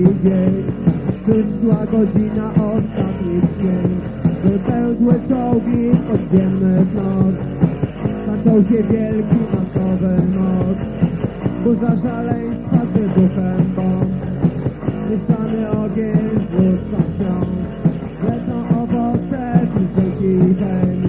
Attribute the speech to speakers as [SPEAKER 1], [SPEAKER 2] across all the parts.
[SPEAKER 1] dzień Przyszła godzina ostatnich dzień. Wypełzły czołgi podziemnych noc. Zaczął się wielki masowy noc Burza szaleństwa z wybuchem bomb. Mieszany ogień wróca wciąż Lecą owoce chemii Biada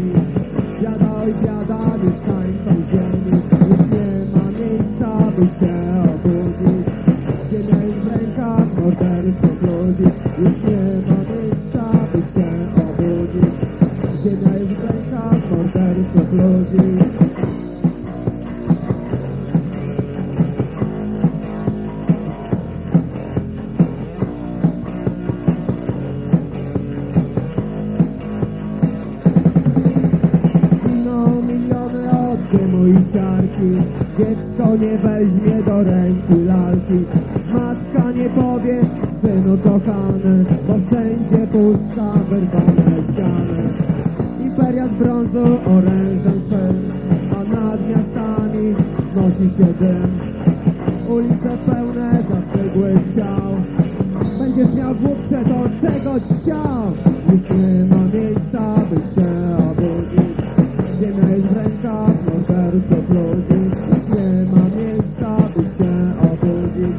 [SPEAKER 1] Dziecko nie weźmie do ręki lalki. Matka nie powie, synu kochany Bo wszędzie pusta, wyrwane 47 Ulica pełne zastygłych ciał. Będziesz miał głupcze to czegoś chciał? Już nie ma miejsca by się obudzić. Ziemia jest w rękach morderców ludzi Już nie ma miejsca by się obudzić.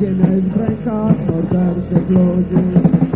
[SPEAKER 1] Ziemia jest w rękach morderców ludzi